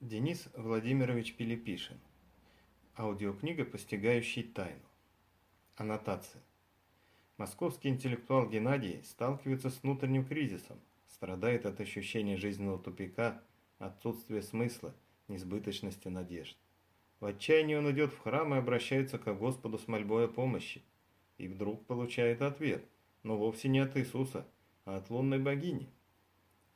Денис Владимирович Пилипишин. Аудиокнига «Постигающий тайну». Аннотация. Московский интеллектуал Геннадий сталкивается с внутренним кризисом, страдает от ощущения жизненного тупика, отсутствия смысла, несбыточности надежд. В отчаянии он идет в храм и обращается к Господу с мольбой о помощи. И вдруг получает ответ, но вовсе не от Иисуса, а от лунной богини.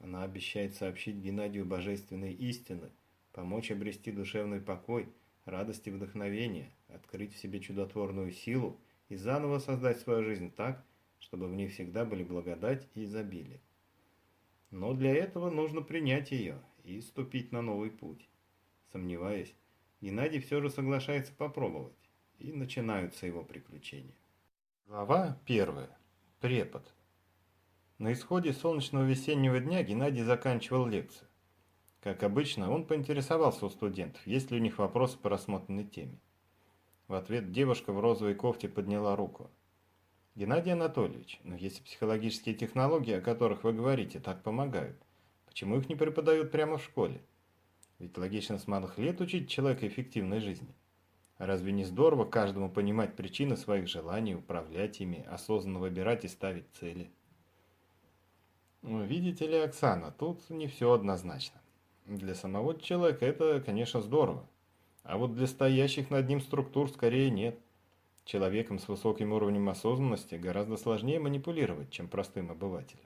Она обещает сообщить Геннадию божественной истины – помочь обрести душевный покой, радость и вдохновение, открыть в себе чудотворную силу и заново создать свою жизнь так, чтобы в ней всегда были благодать и изобилие. Но для этого нужно принять ее и ступить на новый путь. Сомневаясь, Геннадий все же соглашается попробовать, и начинаются его приключения. Глава первая. Препод. На исходе солнечного весеннего дня Геннадий заканчивал лекцию. Как обычно, он поинтересовался у студентов, есть ли у них вопросы по рассмотренной теме. В ответ девушка в розовой кофте подняла руку. «Геннадий Анатольевич, но если психологические технологии, о которых вы говорите, так помогают, почему их не преподают прямо в школе? Ведь логично с малых лет учить человека эффективной жизни. Разве не здорово каждому понимать причины своих желаний, управлять ими, осознанно выбирать и ставить цели?» ну, «Видите ли, Оксана, тут не все однозначно. Для самого человека это, конечно, здорово. А вот для стоящих над ним структур скорее нет. Человеком с высоким уровнем осознанности гораздо сложнее манипулировать, чем простым обывателем.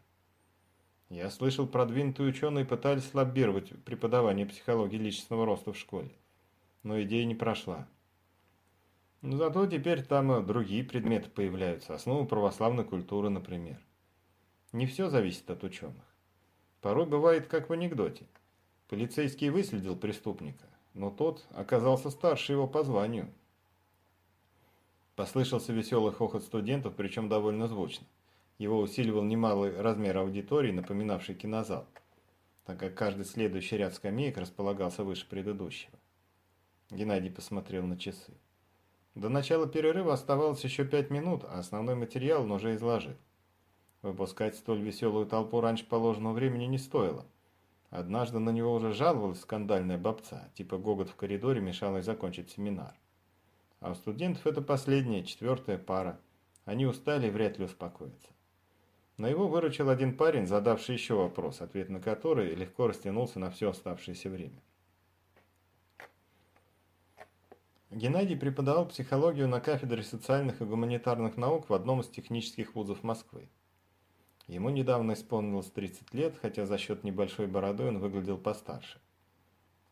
Я слышал, продвинутые ученые пытались лоббировать преподавание психологии личностного роста в школе. Но идея не прошла. Но зато теперь там другие предметы появляются, основы православной культуры, например. Не все зависит от ученых. Порой бывает, как в анекдоте. Полицейский выследил преступника, но тот оказался старше его по званию. Послышался веселый хохот студентов, причем довольно звучно. Его усиливал немалый размер аудитории, напоминавший кинозал, так как каждый следующий ряд скамеек располагался выше предыдущего. Геннадий посмотрел на часы. До начала перерыва оставалось еще пять минут, а основной материал он уже изложил. Выпускать столь веселую толпу раньше положенного времени не стоило. Однажды на него уже жаловалась скандальная бабца, типа гогот в коридоре мешал ей закончить семинар. А у студентов это последняя, четвертая пара. Они устали и вряд ли успокоятся. Но его выручил один парень, задавший еще вопрос, ответ на который легко растянулся на все оставшееся время. Геннадий преподавал психологию на кафедре социальных и гуманитарных наук в одном из технических вузов Москвы. Ему недавно исполнилось 30 лет, хотя за счет небольшой бороды он выглядел постарше.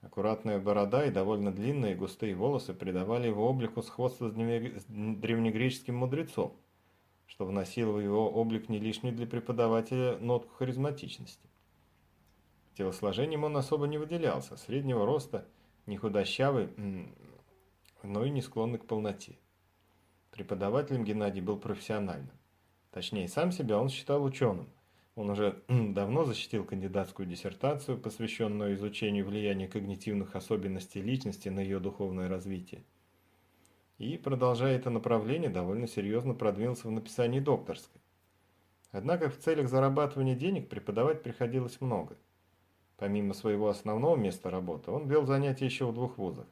Аккуратная борода и довольно длинные густые волосы придавали его облику сходство с древнегреческим мудрецом, что вносило в его облик не лишний для преподавателя нотку харизматичности. Телосложением он особо не выделялся, среднего роста, не худощавый, но и не склонный к полноте. Преподавателем Геннадий был профессиональным. Точнее, сам себя он считал ученым. Он уже давно защитил кандидатскую диссертацию, посвященную изучению влияния когнитивных особенностей личности на ее духовное развитие. И, продолжая это направление, довольно серьезно продвинулся в написании докторской. Однако в целях зарабатывания денег преподавать приходилось много. Помимо своего основного места работы, он вел занятия еще в двух вузах.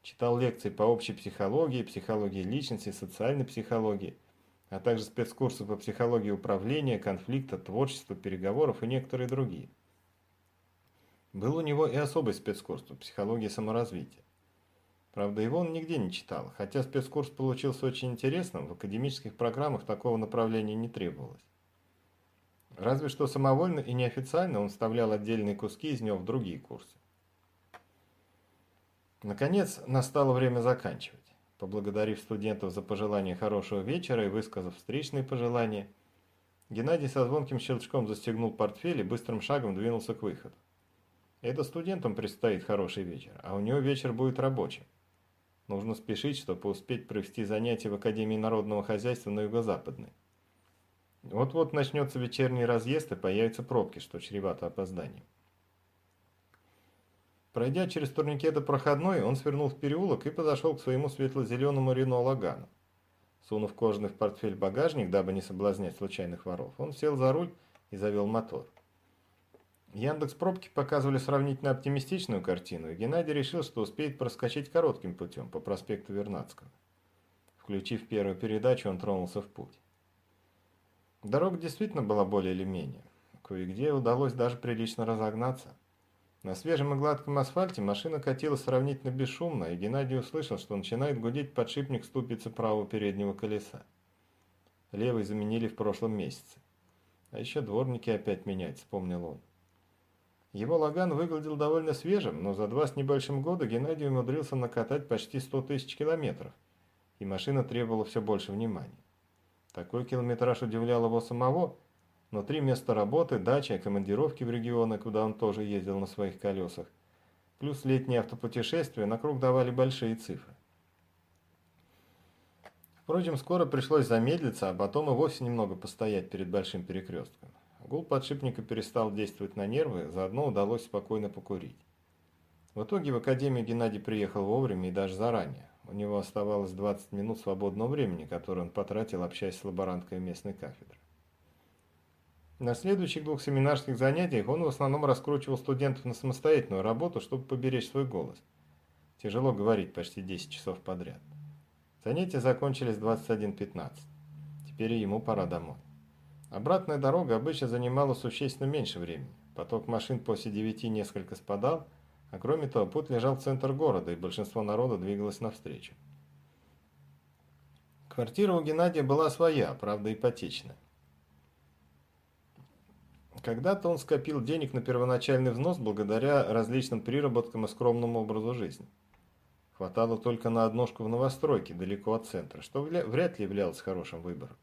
Читал лекции по общей психологии, психологии личности, социальной психологии – а также спецкурсы по психологии управления, конфликта, творчества, переговоров и некоторые другие. Был у него и особый спецкурс по психологии саморазвития. Правда, его он нигде не читал, хотя спецкурс получился очень интересным, в академических программах такого направления не требовалось. Разве что самовольно и неофициально он вставлял отдельные куски из него в другие курсы. Наконец, настало время заканчивать. Поблагодарив студентов за пожелание хорошего вечера и высказав встречные пожелания, Геннадий со звонким щелчком застегнул портфель и быстрым шагом двинулся к выходу. Это студентам предстоит хороший вечер, а у него вечер будет рабочим. Нужно спешить, чтобы успеть провести занятия в Академии народного хозяйства на юго-западной. Вот-вот начнется вечерний разъезд и появятся пробки, что чревато опозданием. Пройдя через турникеты проходной, он свернул в переулок и подошел к своему светло-зеленому Рено Лагану. Сунув кожаный в портфель багажник, дабы не соблазнять случайных воров, он сел за руль и завел мотор. Яндекс пробки показывали сравнительно оптимистичную картину, и Геннадий решил, что успеет проскочить коротким путем по проспекту Вернадского. Включив первую передачу, он тронулся в путь. Дорога действительно была более или менее. Кое-где удалось даже прилично разогнаться. На свежем и гладком асфальте машина катила сравнительно бесшумно, и Геннадий услышал, что начинает гудеть подшипник ступицы правого переднего колеса. Левый заменили в прошлом месяце. А еще дворники опять менять, вспомнил он. Его Лаган выглядел довольно свежим, но за два с небольшим года Геннадий умудрился накатать почти 100 тысяч километров, и машина требовала все больше внимания. Такой километраж удивлял его самого, но три места работы, дача, командировки в регионы, куда он тоже ездил на своих колесах, плюс летние автопутешествия на круг давали большие цифры. Впрочем, скоро пришлось замедлиться, а потом и вовсе немного постоять перед большим перекрестком. Гул подшипника перестал действовать на нервы, заодно удалось спокойно покурить. В итоге в академию Геннадий приехал вовремя и даже заранее. У него оставалось 20 минут свободного времени, которое он потратил, общаясь с лаборанткой местной кафедры. На следующих двух семинарских занятиях он в основном раскручивал студентов на самостоятельную работу, чтобы поберечь свой голос. Тяжело говорить почти 10 часов подряд. Занятия закончились в 21.15. Теперь ему пора домой. Обратная дорога обычно занимала существенно меньше времени. Поток машин после 9 несколько спадал, а кроме того, путь лежал в центр города, и большинство народа двигалось навстречу. Квартира у Геннадия была своя, правда ипотечная. Когда-то он скопил денег на первоначальный взнос благодаря различным приработкам и скромному образу жизни. Хватало только на одножку в новостройке, далеко от центра, что вряд ли являлось хорошим выбором.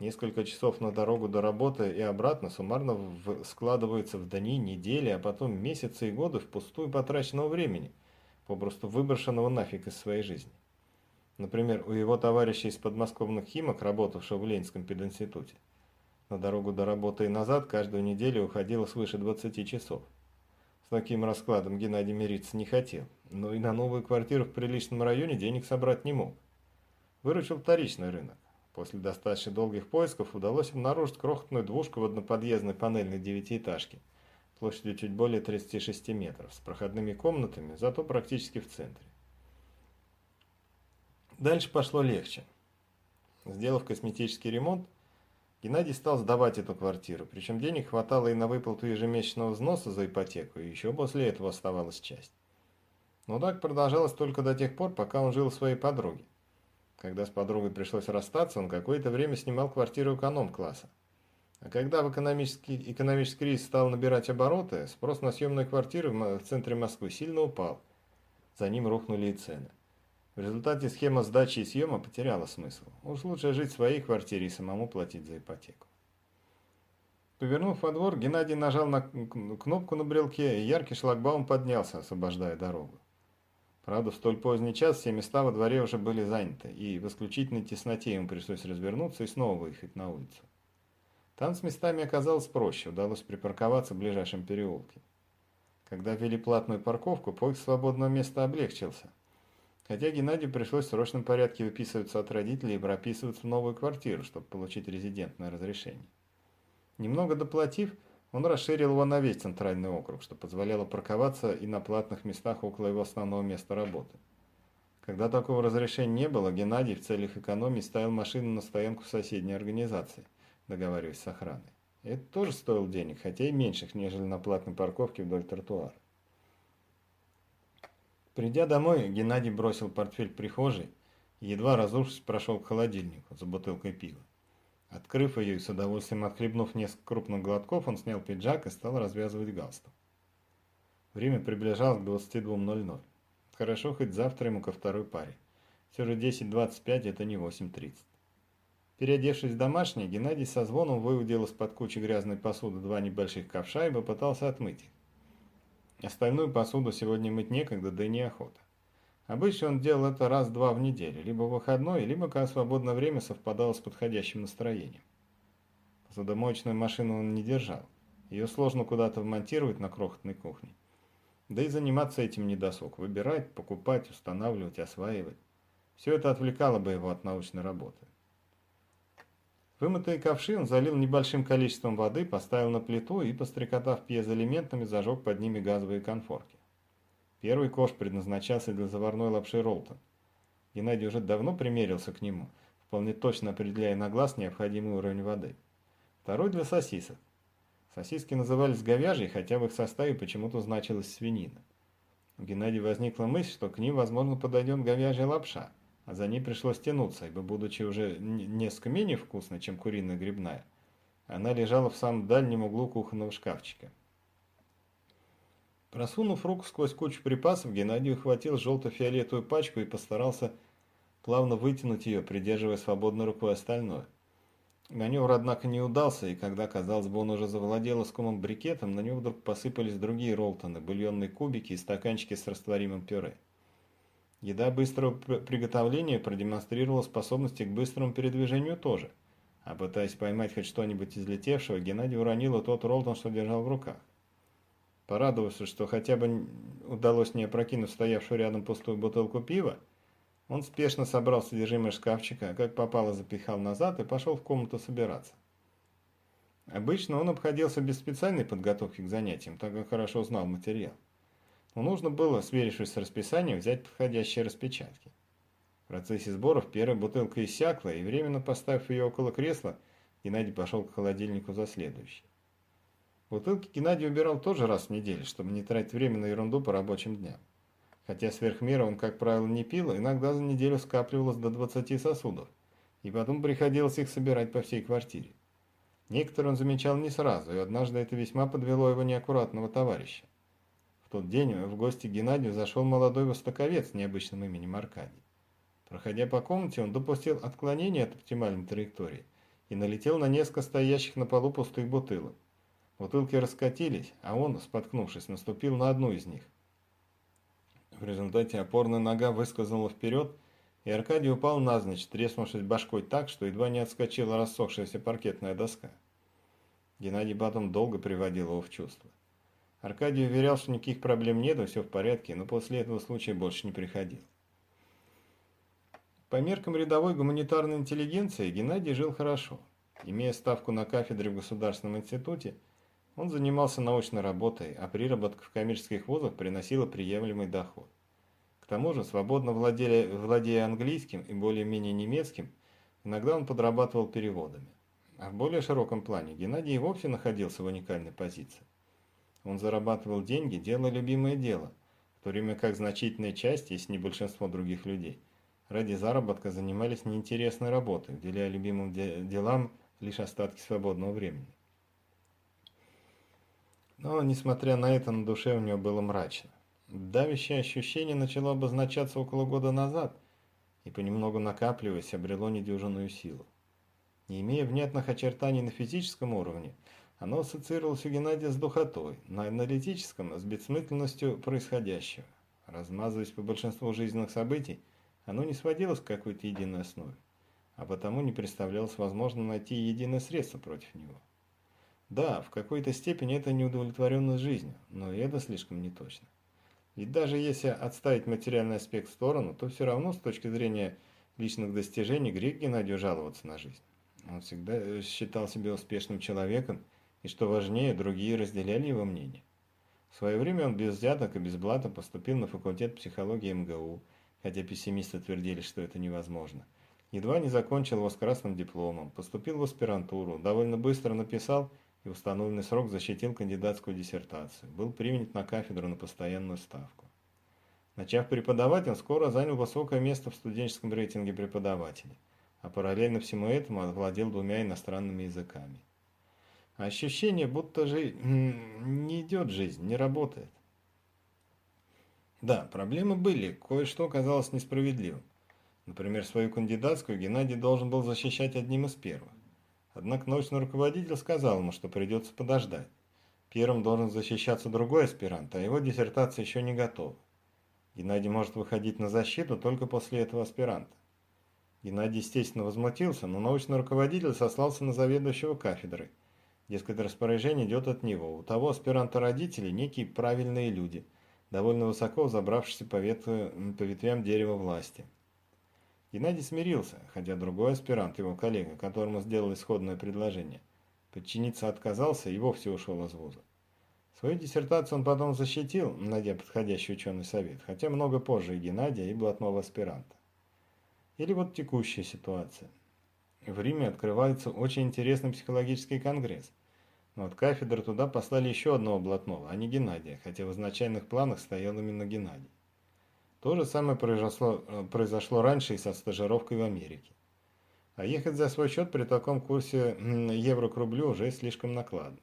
Несколько часов на дорогу до работы и обратно суммарно в, складываются в дни, недели, а потом месяцы и годы впустую потраченного времени, попросту выброшенного нафиг из своей жизни. Например, у его товарища из подмосковных химок, работавшего в Ленинском пединституте, на дорогу до работы и назад каждую неделю уходило свыше 20 часов. С таким раскладом Геннадий мириться не хотел, но и на новую квартиру в приличном районе денег собрать не мог. Выручил вторичный рынок. После достаточно долгих поисков удалось обнаружить крохотную двушку в одноподъездной панельной девятиэтажке площадью чуть более 36 метров, с проходными комнатами, зато практически в центре. Дальше пошло легче. Сделав косметический ремонт, Геннадий стал сдавать эту квартиру, причем денег хватало и на выплату ежемесячного взноса за ипотеку, и еще после этого оставалась часть. Но так продолжалось только до тех пор, пока он жил у своей подруги. Когда с подругой пришлось расстаться, он какое-то время снимал квартиру эконом-класса. А когда в экономический, экономический кризис стал набирать обороты, спрос на съемные квартиры в центре Москвы сильно упал. За ним рухнули и цены. В результате схема сдачи и съема потеряла смысл. Уж лучше жить в своей квартире и самому платить за ипотеку. Повернув во двор, Геннадий нажал на кнопку на брелке, и яркий шлагбаум поднялся, освобождая дорогу. Правда, в столь поздний час все места во дворе уже были заняты, и в исключительной тесноте ему пришлось развернуться и снова выехать на улицу. Там с местами оказалось проще, удалось припарковаться в ближайшем переулке. Когда ввели платную парковку, поиск свободного места облегчился – Хотя Геннадию пришлось в срочном порядке выписываться от родителей и прописываться в новую квартиру, чтобы получить резидентное разрешение. Немного доплатив, он расширил его на весь центральный округ, что позволяло парковаться и на платных местах около его основного места работы. Когда такого разрешения не было, Геннадий в целях экономии ставил машину на стоянку в соседней организации, договариваясь с охраной. это тоже стоило денег, хотя и меньших, нежели на платной парковке вдоль тротуара. Придя домой, Геннадий бросил портфель в прихожей и, едва разувшись, прошел к холодильнику за бутылкой пива. Открыв ее и с удовольствием отхлебнув несколько крупных глотков, он снял пиджак и стал развязывать галстук. Время приближалось к 22.00. Хорошо, хоть завтра ему ко второй паре. Все же 10.25 это не 8.30. Переодевшись в домашнее, Геннадий со звоном выудил из-под кучи грязной посуды два небольших ковша и попытался отмыть их. Остальную посуду сегодня мыть некогда, да и неохота. Обычно он делал это раз-два в неделю, либо в выходной, либо когда свободное время совпадало с подходящим настроением. Посудомоечную машину он не держал. Ее сложно куда-то вмонтировать на крохотной кухне. Да и заниматься этим не досуг. Выбирать, покупать, устанавливать, осваивать. Все это отвлекало бы его от научной работы. Вымытые ковши он залил небольшим количеством воды, поставил на плиту и, пострекотав пьезоэлементами, зажег под ними газовые конфорки. Первый кош предназначался для заварной лапши Ролтон. Геннадий уже давно примерился к нему, вполне точно определяя на глаз необходимый уровень воды. Второй для сосисок. Сосиски назывались говяжьи, хотя в их составе почему-то значилась свинина. У Геннадия возникла мысль, что к ним, возможно, подойдет говяжья лапша, за ней пришлось тянуться, ибо, будучи уже несколько менее вкусной, чем куриная грибная, она лежала в самом дальнем углу кухонного шкафчика. Просунув руку сквозь кучу припасов, Геннадий ухватил желто-фиолетовую пачку и постарался плавно вытянуть ее, придерживая свободной рукой остальное. Маневр, однако, не удался, и когда, казалось бы, он уже завладел искомым брикетом, на него вдруг посыпались другие ролтоны, бульонные кубики и стаканчики с растворимым пюре. Еда быстрого приготовления продемонстрировала способности к быстрому передвижению тоже, а пытаясь поймать хоть что-нибудь из летевшего, Геннадий уронил тот ролтон, что держал в руках. Порадовавшись, что хотя бы удалось не опрокинуть стоявшую рядом пустую бутылку пива, он спешно собрал содержимое шкафчика, как попало запихал назад и пошел в комнату собираться. Обычно он обходился без специальной подготовки к занятиям, так как хорошо знал материал. Но нужно было, сверившись с расписанием, взять подходящие распечатки. В процессе сборов первая бутылка иссякла, и временно поставив ее около кресла, Геннадий пошел к холодильнику за следующей. Бутылки Геннадий убирал тоже раз в неделю, чтобы не тратить время на ерунду по рабочим дням. Хотя сверх он, как правило, не пил, иногда за неделю скапливалось до 20 сосудов, и потом приходилось их собирать по всей квартире. Некоторые он замечал не сразу, и однажды это весьма подвело его неаккуратного товарища. Тот день в гости к Геннадию зашел молодой востоковец с необычным именем Аркадий. Проходя по комнате, он допустил отклонение от оптимальной траектории и налетел на несколько стоящих на полу пустых бутылок. Бутылки раскатились, а он, споткнувшись, наступил на одну из них. В результате опорная нога выскользнула вперед, и Аркадий упал навзничь, треснувшись башкой так, что едва не отскочила рассохшаяся паркетная доска. Геннадий потом долго приводил его в чувство. Аркадий уверял, что никаких проблем нет, все в порядке, но после этого случая больше не приходил. По меркам рядовой гуманитарной интеллигенции Геннадий жил хорошо. Имея ставку на кафедре в Государственном институте, он занимался научной работой, а приработка в коммерческих вузах приносила приемлемый доход. К тому же, свободно владея, владея английским и более-менее немецким, иногда он подрабатывал переводами. А в более широком плане Геннадий и вовсе находился в уникальной позиции. Он зарабатывал деньги, делая любимое дело, в то время как значительная часть, если не большинство других людей, ради заработка занимались неинтересной работой, уделяя любимым делам лишь остатки свободного времени. Но, несмотря на это, на душе у него было мрачно. Давящее ощущение начало обозначаться около года назад и, понемногу накапливаясь, обрело недюжинную силу. Не имея внятных очертаний на физическом уровне, оно ассоциировалось у Геннадия с духотой, на аналитическом – с бессмысленностью происходящего. Размазываясь по большинству жизненных событий, оно не сводилось к какой-то единой основе, а потому не представлялось возможным найти единое средство против него. Да, в какой-то степени это неудовлетворенность жизнью, но и это слишком неточно. Ведь даже если отставить материальный аспект в сторону, то все равно с точки зрения личных достижений грех Геннадию жаловаться на жизнь. Он всегда э, считал себя успешным человеком, и что важнее, другие разделяли его мнение. В свое время он без взяток и без блата поступил на факультет психологии МГУ, хотя пессимисты твердили, что это невозможно. Едва не закончил его с красным дипломом, поступил в аспирантуру, довольно быстро написал и в установленный срок защитил кандидатскую диссертацию, был принят на кафедру на постоянную ставку. Начав преподавать, он скоро занял высокое место в студенческом рейтинге преподавателей, а параллельно всему этому овладел двумя иностранными языками. Ощущение, будто же не идет жизнь, не работает. Да, проблемы были, кое-что казалось несправедливым. Например, свою кандидатскую Геннадий должен был защищать одним из первых. Однако научный руководитель сказал ему, что придется подождать. Первым должен защищаться другой аспирант, а его диссертация еще не готова. Геннадий может выходить на защиту только после этого аспиранта. Геннадий, естественно, возмутился, но научный руководитель сослался на заведующего кафедрой. Дескать, распоряжение идет от него. У того аспиранта родители некие правильные люди, довольно высоко забравшиеся по, ветву, по ветвям дерева власти. Геннадий смирился, хотя другой аспирант, его коллега, которому сделал исходное предложение, подчиниться отказался и вовсе ушел из вуза. Свою диссертацию он потом защитил, найдя подходящий ученый совет, хотя много позже и Геннадия, и блатного аспиранта. Или вот текущая ситуация. В Риме открывается очень интересный психологический конгресс. Но от кафедры туда послали еще одного блатного, а не Геннадия, хотя в изначальных планах стоял именно Геннадий. То же самое произошло, э, произошло раньше и со стажировкой в Америке. А ехать за свой счет при таком курсе евро к рублю уже слишком накладно.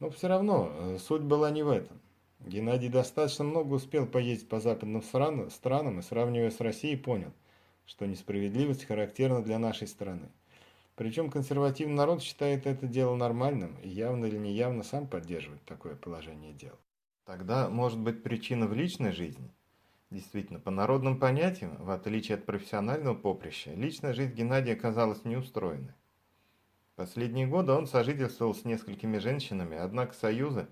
Но все равно э, суть была не в этом. Геннадий достаточно много успел поездить по западным странам и, сравнивая с Россией, понял, что несправедливость характерна для нашей страны. Причем консервативный народ считает это дело нормальным и явно или неявно сам поддерживает такое положение дел. Тогда может быть причина в личной жизни? Действительно, по народным понятиям, в отличие от профессионального поприща, личная жизнь Геннадия оказалась неустроенной. Последние годы он сожительствовал с несколькими женщинами, однако союзы,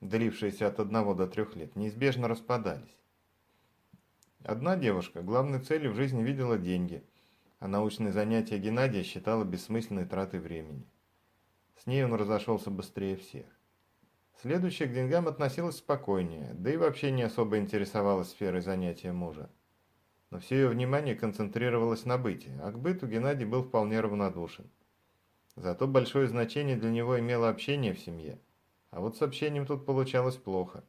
длившиеся от одного до трех лет, неизбежно распадались. Одна девушка главной целью в жизни видела деньги, а научные занятия Геннадия считала бессмысленной тратой времени. С ней он разошелся быстрее всех. Следующая к деньгам относилась спокойнее, да и вообще не особо интересовалась сферой занятия мужа. Но все ее внимание концентрировалось на быте, а к быту Геннадий был вполне равнодушен. Зато большое значение для него имело общение в семье. А вот с общением тут получалось плохо.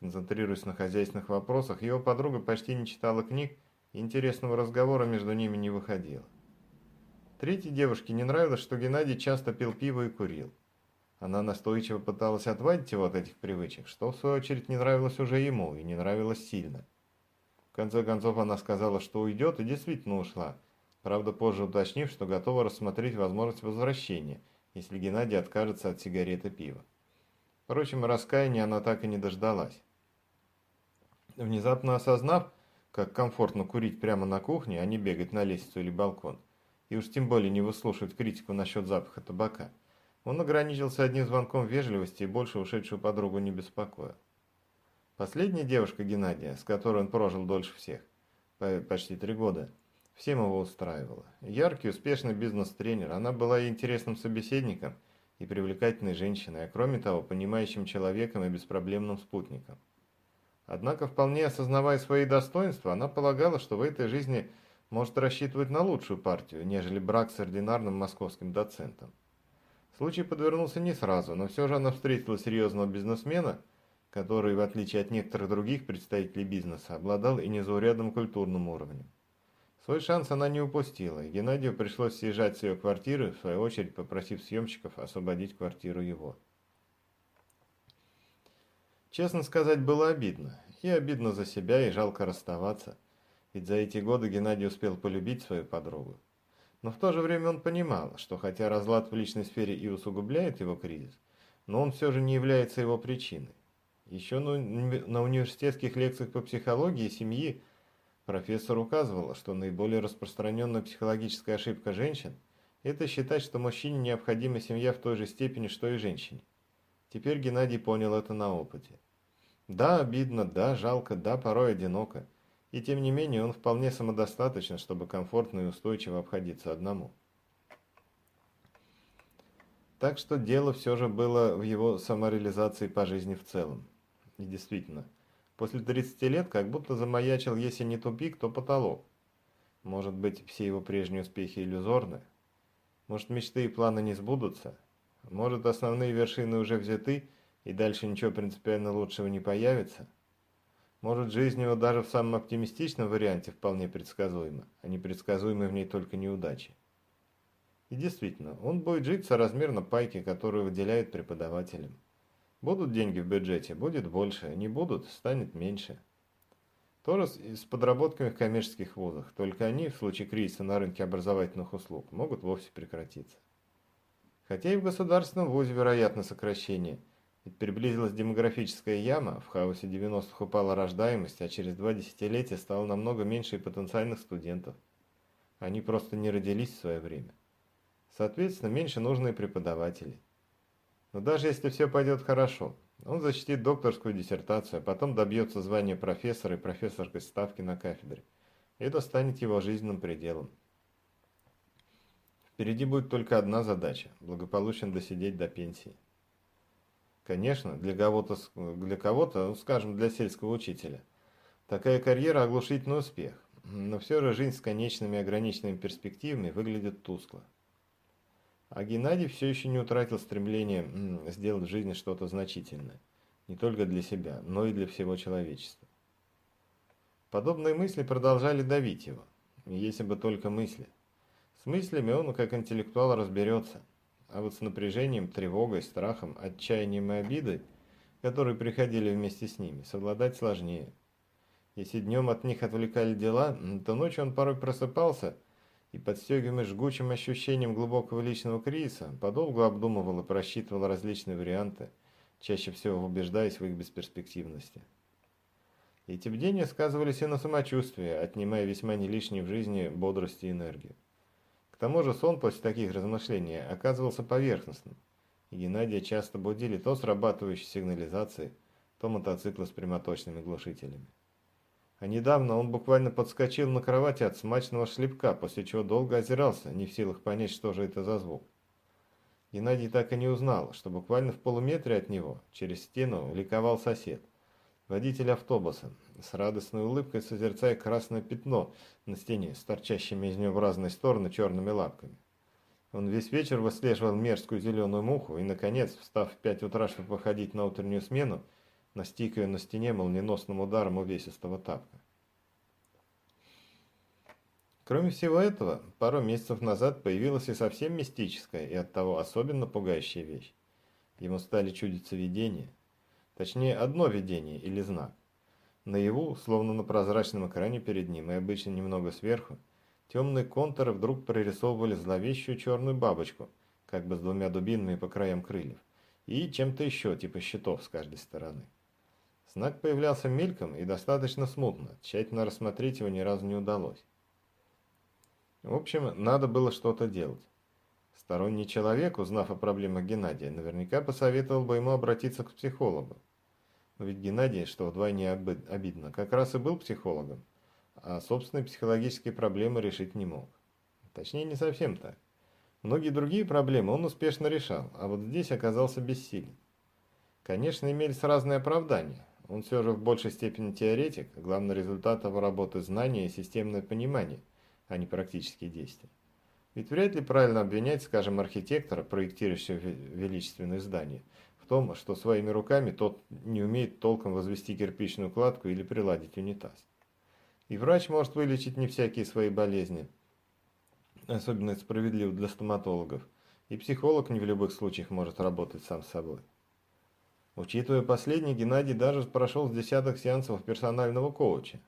Концентрируясь на хозяйственных вопросах, его подруга почти не читала книг, интересного разговора между ними не выходило. Третьей девушке не нравилось, что Геннадий часто пил пиво и курил. Она настойчиво пыталась отвадить его от этих привычек, что в свою очередь не нравилось уже ему и не нравилось сильно. В конце концов она сказала, что уйдет, и действительно ушла, правда позже уточнив, что готова рассмотреть возможность возвращения, если Геннадий откажется от сигареты пива. Впрочем, раскаяния она так и не дождалась. Внезапно осознав, как комфортно курить прямо на кухне, а не бегать на лестницу или балкон, и уж тем более не выслушивать критику насчет запаха табака, он ограничился одним звонком вежливости и больше ушедшую подругу не беспокоил. Последняя девушка Геннадия, с которой он прожил дольше всех, почти три года, всем его устраивала. Яркий, успешный бизнес-тренер, она была и интересным собеседником, и привлекательной женщиной, а кроме того, понимающим человеком и беспроблемным спутником. Однако, вполне осознавая свои достоинства, она полагала, что в этой жизни может рассчитывать на лучшую партию, нежели брак с ординарным московским доцентом. Случай подвернулся не сразу, но все же она встретила серьезного бизнесмена, который, в отличие от некоторых других представителей бизнеса, обладал и незаурядным культурным уровнем. Свой шанс она не упустила, и Геннадию пришлось съезжать с ее квартиры, в свою очередь попросив съемщиков освободить квартиру его. Честно сказать, было обидно. И обидно за себя, и жалко расставаться. Ведь за эти годы Геннадий успел полюбить свою подругу. Но в то же время он понимал, что хотя разлад в личной сфере и усугубляет его кризис, но он все же не является его причиной. Еще на университетских лекциях по психологии семьи профессор указывал, что наиболее распространенная психологическая ошибка женщин – это считать, что мужчине необходима семья в той же степени, что и женщине. Теперь Геннадий понял это на опыте. Да, обидно, да, жалко, да, порой одиноко – и тем не менее он вполне самодостаточен, чтобы комфортно и устойчиво обходиться одному. Так что дело все же было в его самореализации по жизни в целом. И действительно, после 30 лет как будто замаячил, если не тупик, то потолок. Может быть, все его прежние успехи иллюзорны? Может, мечты и планы не сбудутся? Может, основные вершины уже взяты, и дальше ничего принципиально лучшего не появится? Может, жизнь его даже в самом оптимистичном варианте вполне предсказуема, а непредсказуемы в ней только неудачи. И действительно, он будет жить соразмерно пайки, которую выделяют преподавателям. Будут деньги в бюджете, будет больше, не будут, станет меньше. Тоже с подработками в коммерческих вузах, только они в случае кризиса на рынке образовательных услуг могут вовсе прекратиться. Хотя и в государственном вузе вероятно сокращение – ведь приблизилась демографическая яма, в хаосе 90-х упала рождаемость, а через два десятилетия стало намного меньше и потенциальных студентов. Они просто не родились в свое время. Соответственно, меньше нужно и преподавателей. Но даже если все пойдет хорошо, он защитит докторскую диссертацию, а потом добьется звания профессора и профессорской ставки на кафедре. Это станет его жизненным пределом. Впереди будет только одна задача – благополучно досидеть до пенсии. Конечно, для кого-то, для кого-то, ну, скажем, для сельского учителя, такая карьера – оглушительный успех, но все же жизнь с конечными ограниченными перспективами выглядит тускло. А Геннадий все еще не утратил стремление сделать в жизни что-то значительное, не только для себя, но и для всего человечества. Подобные мысли продолжали давить его, если бы только мысли – с мыслями он, как интеллектуал, разберется, а вот с напряжением, тревогой, страхом, отчаянием и обидой, которые приходили вместе с ними, совладать сложнее. Если днем от них отвлекали дела, то ночью он порой просыпался и, подстегиваемый жгучим ощущением глубокого личного кризиса, подолгу обдумывал и просчитывал различные варианты, чаще всего убеждаясь в их бесперспективности. Эти бдения сказывались и на самочувствии, отнимая весьма не лишней в жизни бодрости и энергию. Тому же сон после таких размышлений оказывался поверхностным, и Геннадия часто будили то срабатывающие сигнализации, то мотоциклы с прямоточными глушителями. А недавно он буквально подскочил на кровати от смачного шлепка, после чего долго озирался, не в силах понять, что же это за звук. Геннадий так и не узнал, что буквально в полуметре от него, через стену, ликовал сосед. Водитель автобуса, с радостной улыбкой созерцая красное пятно на стене с торчащими из него в разные стороны черными лапками. Он весь вечер выслеживал мерзкую зеленую муху и, наконец, встав в пять утра, чтобы выходить на утреннюю смену, настиг ее на стене молниеносным ударом увесистого тапка. Кроме всего этого, пару месяцев назад появилась и совсем мистическая и оттого особенно пугающая вещь. Ему стали чудиться видения – Точнее, одно видение или знак. Наяву, словно на прозрачном экране перед ним и обычно немного сверху, темные контуры вдруг прорисовывали зловещую черную бабочку, как бы с двумя дубинами по краям крыльев, и чем-то еще, типа щитов с каждой стороны. Знак появлялся мельком и достаточно смутно, тщательно рассмотреть его ни разу не удалось. В общем, надо было что-то делать. Сторонний человек, узнав о проблемах Геннадия, наверняка посоветовал бы ему обратиться к психологу. Но ведь Геннадий, что вдвойне обидно, как раз и был психологом, а собственные психологические проблемы решить не мог. Точнее, не совсем так. Многие другие проблемы он успешно решал, а вот здесь оказался бессилен. Конечно, имелись разные оправдания. Он все же в большей степени теоретик, главный результат его работы – знания и системное понимание, а не практические действия. Ведь вряд ли правильно обвинять, скажем, архитектора, проектирующего величественное здание, том, что своими руками тот не умеет толком возвести кирпичную кладку или приладить унитаз. И врач может вылечить не всякие свои болезни, особенно это справедливо для стоматологов, и психолог не в любых случаях может работать сам с собой. Учитывая последний, Геннадий даже прошел с десяток сеансов персонального коуча.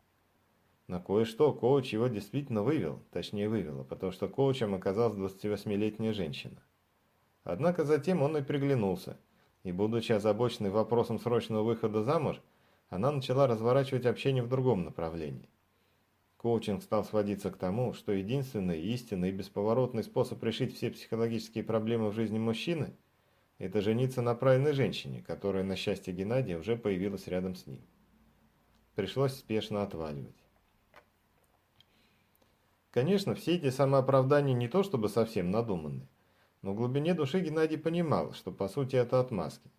На кое-что коуч его действительно вывел, точнее вывела, потому что коучем оказалась 28-летняя женщина. Однако затем он и приглянулся – и, будучи озабоченной вопросом срочного выхода замуж, она начала разворачивать общение в другом направлении. Коучинг стал сводиться к тому, что единственный, истинный и бесповоротный способ решить все психологические проблемы в жизни мужчины – это жениться на правильной женщине, которая, на счастье Геннадия, уже появилась рядом с ним. Пришлось спешно отваливать. Конечно, все эти самооправдания не то чтобы совсем надуманные. Но в глубине души Геннадий понимал, что по сути это отмазки.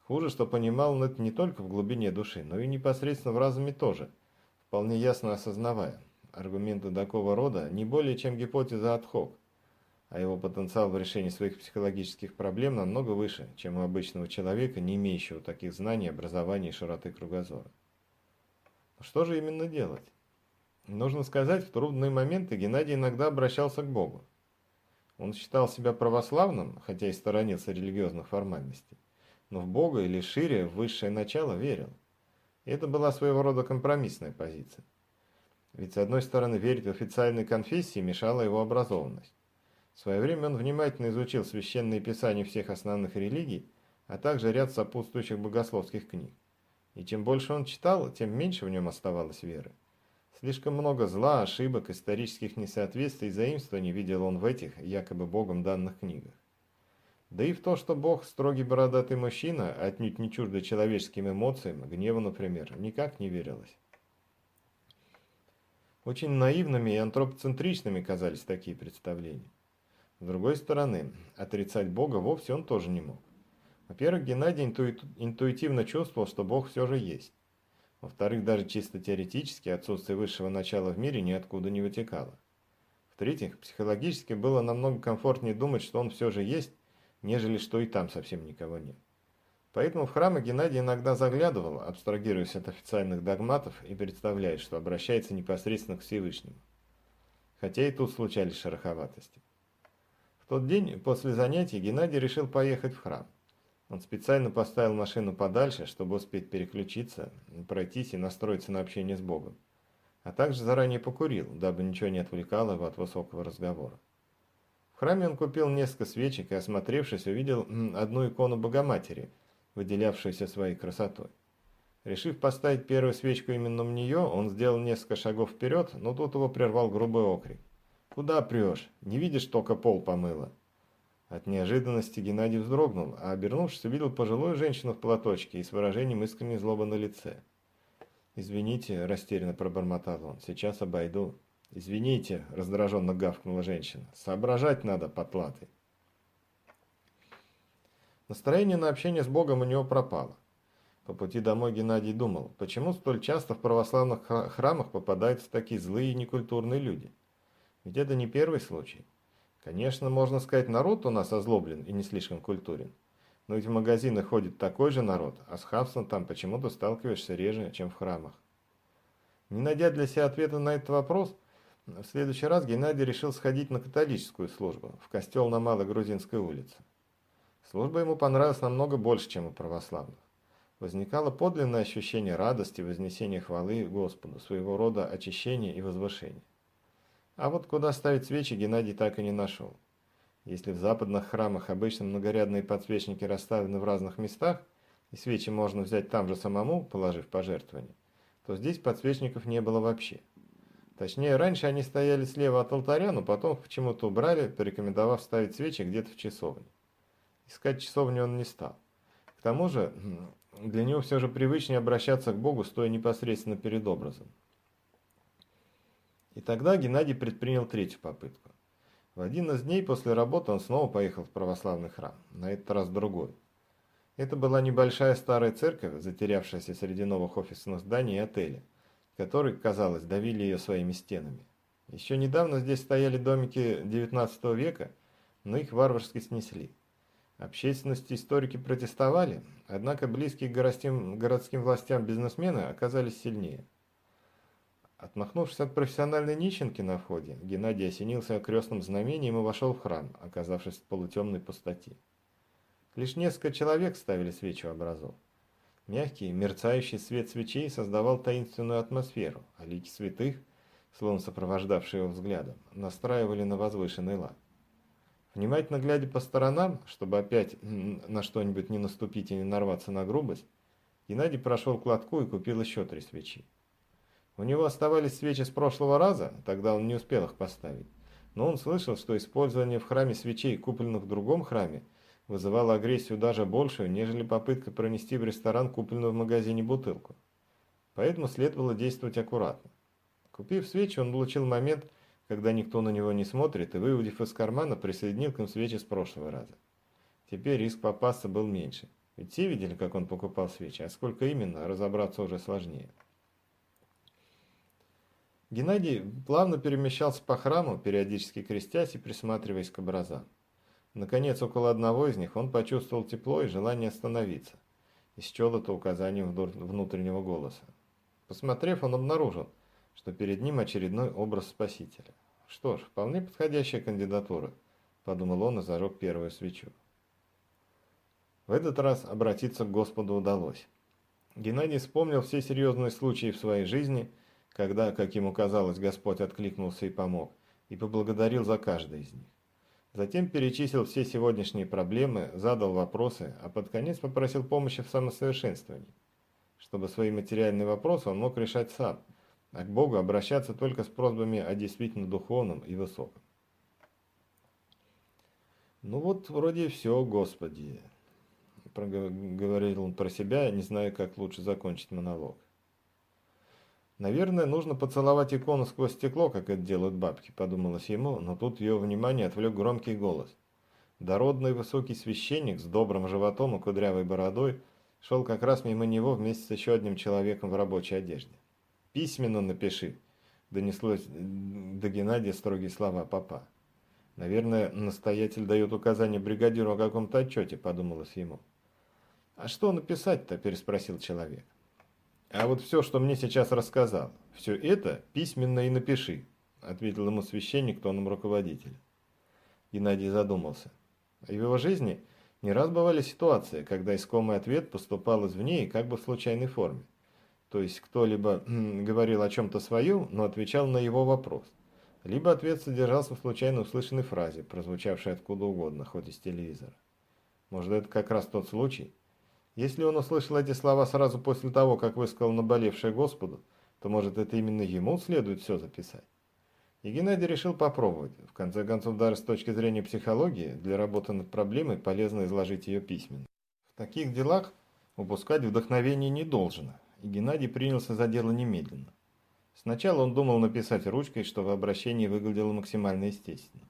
Хуже, что понимал он это не только в глубине души, но и непосредственно в разуме тоже, вполне ясно осознавая. Аргументы такого рода не более чем гипотеза от хок, а его потенциал в решении своих психологических проблем намного выше, чем у обычного человека, не имеющего таких знаний, образования и широты кругозора. Что же именно делать? Нужно сказать, в трудные моменты Геннадий иногда обращался к Богу. Он считал себя православным, хотя и сторонился религиозных формальностей, но в Бога или шире в высшее начало верил. И это была своего рода компромиссная позиция. Ведь с одной стороны верить в официальные конфессии мешала его образованность. В свое время он внимательно изучил священные писания всех основных религий, а также ряд сопутствующих богословских книг. И чем больше он читал, тем меньше в нем оставалось веры. Слишком много зла, ошибок, исторических несоответствий и заимствований видел он в этих, якобы Богом данных книгах. Да и в то, что Бог строгий бородатый мужчина, отнюдь не чуждый человеческим эмоциям, гневу, например, никак не верилось. Очень наивными и антропоцентричными казались такие представления. С другой стороны, отрицать Бога вовсе он тоже не мог. Во-первых, Геннадий интуитивно чувствовал, что Бог все же есть. Во-вторых, даже чисто теоретически отсутствие высшего начала в мире ниоткуда не вытекало. В-третьих, психологически было намного комфортнее думать, что он все же есть, нежели что и там совсем никого нет. Поэтому в храмы Геннадий иногда заглядывал, абстрагируясь от официальных догматов и представляя, что обращается непосредственно к Всевышнему. Хотя и тут случались шероховатости. В тот день после занятий Геннадий решил поехать в храм. Он специально поставил машину подальше, чтобы успеть переключиться, пройтись и настроиться на общение с Богом. А также заранее покурил, дабы ничего не отвлекало его от высокого разговора. В храме он купил несколько свечек и, осмотревшись, увидел одну икону Богоматери, выделявшуюся своей красотой. Решив поставить первую свечку именно в нее, он сделал несколько шагов вперед, но тут его прервал грубый окрик. «Куда прешь? Не видишь, только пол помыло?» От неожиданности Геннадий вздрогнул, а обернувшись, увидел пожилую женщину в платочке и с выражением искренней злобы на лице. «Извините», – растерянно пробормотал он, – «сейчас обойду». «Извините», – раздраженно гавкнула женщина, – «соображать надо, потлатый». Настроение на общение с Богом у него пропало. По пути домой Геннадий думал, почему столь часто в православных храмах попадаются такие злые и некультурные люди – ведь это не первый случай. Конечно, можно сказать, народ у нас озлоблен и не слишком культурен. Но ведь в магазины ходит такой же народ, а с хамством там почему-то сталкиваешься реже, чем в храмах. Не найдя для себя ответа на этот вопрос, в следующий раз Геннадий решил сходить на католическую службу, в костел на Малой Грузинской улице. Служба ему понравилась намного больше, чем у православных. Возникало подлинное ощущение радости, вознесения хвалы Господу, своего рода очищения и возвышения. А вот куда ставить свечи Геннадий так и не нашел. Если в западных храмах обычно многорядные подсвечники расставлены в разных местах, и свечи можно взять там же самому, положив пожертвование, то здесь подсвечников не было вообще. Точнее, раньше они стояли слева от алтаря, но потом почему-то убрали, порекомендовав ставить свечи где-то в часовне. Искать часовню он не стал. К тому же, для него все же привычнее обращаться к Богу, стоя непосредственно перед образом. И тогда Геннадий предпринял третью попытку. В один из дней после работы он снова поехал в православный храм, на этот раз другой. Это была небольшая старая церковь, затерявшаяся среди новых офисных зданий и отелей, которые, казалось, давили ее своими стенами. Еще недавно здесь стояли домики XIX века, но их варварски снесли. Общественность и историки протестовали, однако близкие городским, городским властям бизнесмены оказались сильнее – Отмахнувшись от профессиональной нищенки на входе, Геннадий осенился крестным знамением и вошел в храм, оказавшись в полутемной пустоте. Лишь несколько человек ставили свечи у образов. Мягкий, мерцающий свет свечей создавал таинственную атмосферу, а лики святых, словно сопровождавшие его взглядом, настраивали на возвышенный лад. Внимательно глядя по сторонам, чтобы опять на что-нибудь не наступить и не нарваться на грубость, Геннадий прошел к лотку и купил еще три свечи. У него оставались свечи с прошлого раза, тогда он не успел их поставить. Но он слышал, что использование в храме свечей, купленных в другом храме, вызывало агрессию даже большую, нежели попытка пронести в ресторан купленную в магазине бутылку. Поэтому следовало действовать аккуратно. Купив свечи, он получил момент, когда никто на него не смотрит, и, выводив из кармана, присоединил к ним свечи с прошлого раза. Теперь риск попасться был меньше. Ведь все видели, как он покупал свечи, а сколько именно, разобраться уже сложнее. Геннадий плавно перемещался по храму, периодически крестясь и присматриваясь к образам. Наконец, около одного из них он почувствовал тепло и желание остановиться. И счел это указанием внутреннего голоса. Посмотрев, он обнаружил, что перед ним очередной образ Спасителя. Что ж, вполне подходящая кандидатура, подумал он и зажег первую свечу. В этот раз обратиться к Господу удалось. Геннадий вспомнил все серьезные случаи в своей жизни – когда, как ему казалось, Господь откликнулся и помог, и поблагодарил за каждый из них. Затем перечислил все сегодняшние проблемы, задал вопросы, а под конец попросил помощи в самосовершенствовании, чтобы свои материальные вопросы он мог решать сам, а к Богу обращаться только с просьбами о действительно духовном и высоком. «Ну вот, вроде все, Господи», – проговорил он про себя, не зная, как лучше закончить монолог. Наверное, нужно поцеловать икону сквозь стекло, как это делают бабки, подумалось ему, но тут ее внимание отвлек громкий голос. Дородный высокий священник с добрым животом и кудрявой бородой шел как раз мимо него вместе с еще одним человеком в рабочей одежде. «Письменно напиши», — донеслось до Геннадия строгие слова папа. «Наверное, настоятель дает указание бригадиру о каком-то отчете», — подумалось ему. «А что написать-то?» – переспросил человек. «А вот все, что мне сейчас рассказал, все это письменно и напиши», – ответил ему священник тоном руководителя. Геннадий задумался. В его жизни не раз бывали ситуации, когда искомый ответ поступал извне и как бы в случайной форме. То есть кто-либо говорил о чем-то своем, но отвечал на его вопрос. Либо ответ содержался в случайно услышанной фразе, прозвучавшей откуда угодно, хоть из телевизора. Может, это как раз тот случай, если он услышал эти слова сразу после того, как высказал наболевшее Господу, то, может, это именно ему следует все записать. И Геннадий решил попробовать. В конце концов, даже с точки зрения психологии, для работы над проблемой полезно изложить ее письменно. В таких делах упускать вдохновение не должно, и Геннадий принялся за дело немедленно. Сначала он думал написать ручкой, чтобы обращение выглядело максимально естественно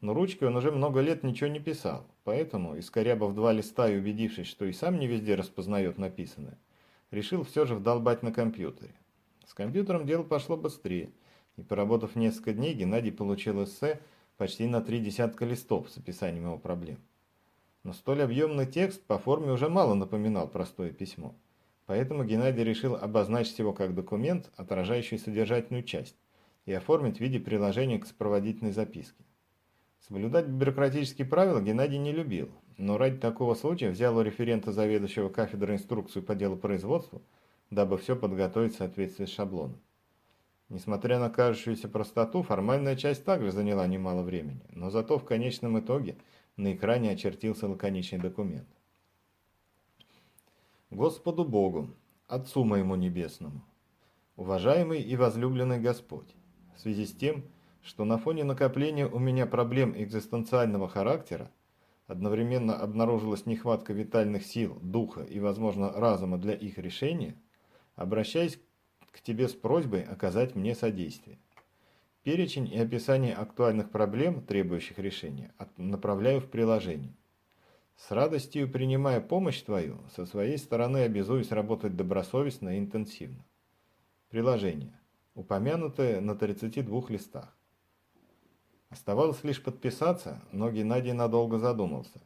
но ручкой он уже много лет ничего не писал, поэтому, искорябав два листа и убедившись, что и сам не везде распознает написанное, решил все же вдолбать на компьютере. С компьютером дело пошло быстрее, и поработав несколько дней, Геннадий получил эссе почти на три десятка листов с описанием его проблем. Но столь объемный текст по форме уже мало напоминал простое письмо. Поэтому Геннадий решил обозначить его как документ, отражающий содержательную часть, и оформить в виде приложения к сопроводительной записке. Соблюдать бюрократические правила Геннадий не любил, но ради такого случая взял у референта заведующего кафедры инструкцию по делу производства, дабы все подготовить в соответствии с шаблоном. Несмотря на кажущуюся простоту, формальная часть также заняла немало времени, но зато в конечном итоге на экране очертился лаконичный документ. Господу Богу, Отцу моему Небесному, уважаемый и возлюбленный Господь, в связи с тем, что на фоне накопления у меня проблем экзистенциального характера одновременно обнаружилась нехватка витальных сил, духа и, возможно, разума для их решения, обращаясь к тебе с просьбой оказать мне содействие. Перечень и описание актуальных проблем, требующих решения, направляю в приложение. С радостью принимая помощь твою, со своей стороны обязуюсь работать добросовестно и интенсивно. Приложение. Упомянутое на 32 листах. Оставалось лишь подписаться, но Геннадий надолго задумался.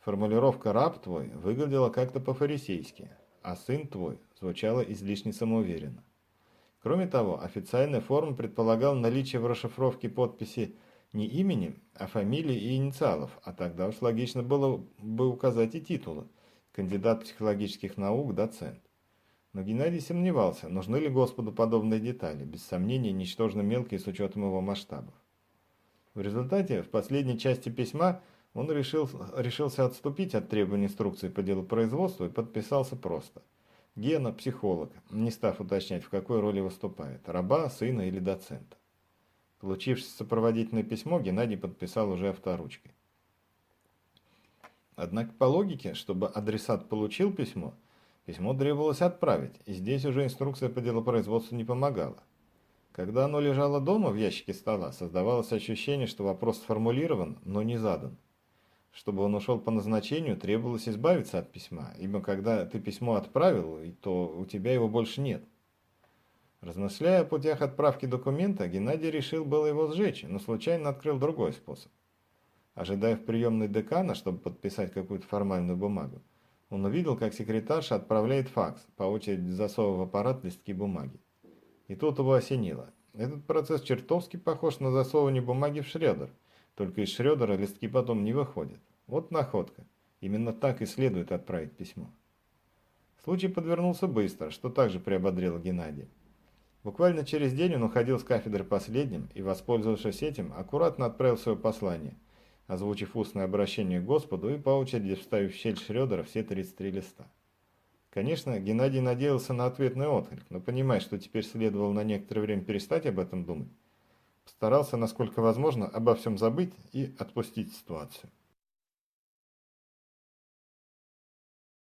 Формулировка «раб твой» выглядела как-то по-фарисейски, а «сын твой» звучала излишне самоуверенно. Кроме того, официальная форма предполагала наличие в расшифровке подписи не имени, а фамилии и инициалов, а тогда уж логично было бы указать и титулы – кандидат психологических наук, доцент. Но Геннадий сомневался, нужны ли Господу подобные детали, без сомнения ничтожно мелкие с учетом его масштабов. В результате, в последней части письма он решил, решился отступить от требований инструкции по делу производства и подписался просто. Гена – психолог, не став уточнять, в какой роли выступает – раба, сына или доцента. Получившись сопроводительное письмо, Геннадий подписал уже авторучкой. Однако по логике, чтобы адресат получил письмо, письмо требовалось отправить, и здесь уже инструкция по делопроизводству не помогала. Когда оно лежало дома в ящике стола, создавалось ощущение, что вопрос сформулирован, но не задан. Чтобы он ушел по назначению, требовалось избавиться от письма, ибо когда ты письмо отправил, то у тебя его больше нет. Размышляя о путях отправки документа, Геннадий решил было его сжечь, но случайно открыл другой способ. Ожидая в приемной декана, чтобы подписать какую-то формальную бумагу, он увидел, как секретарша отправляет факс, по очереди засовывая в аппарат листки бумаги. И тут его осенило. Этот процесс чертовски похож на засовывание бумаги в шредер, только из шредера листки потом не выходят. Вот находка. Именно так и следует отправить письмо. Случай подвернулся быстро, что также приободрило Геннадия. Буквально через день он уходил с кафедры последним и, воспользовавшись этим, аккуратно отправил свое послание, озвучив устное обращение к Господу и по очереди вставив в щель Шрёдера все 33 листа. Конечно, Геннадий надеялся на ответный отклик, но понимая, что теперь следовало на некоторое время перестать об этом думать, постарался, насколько возможно, обо всем забыть и отпустить ситуацию.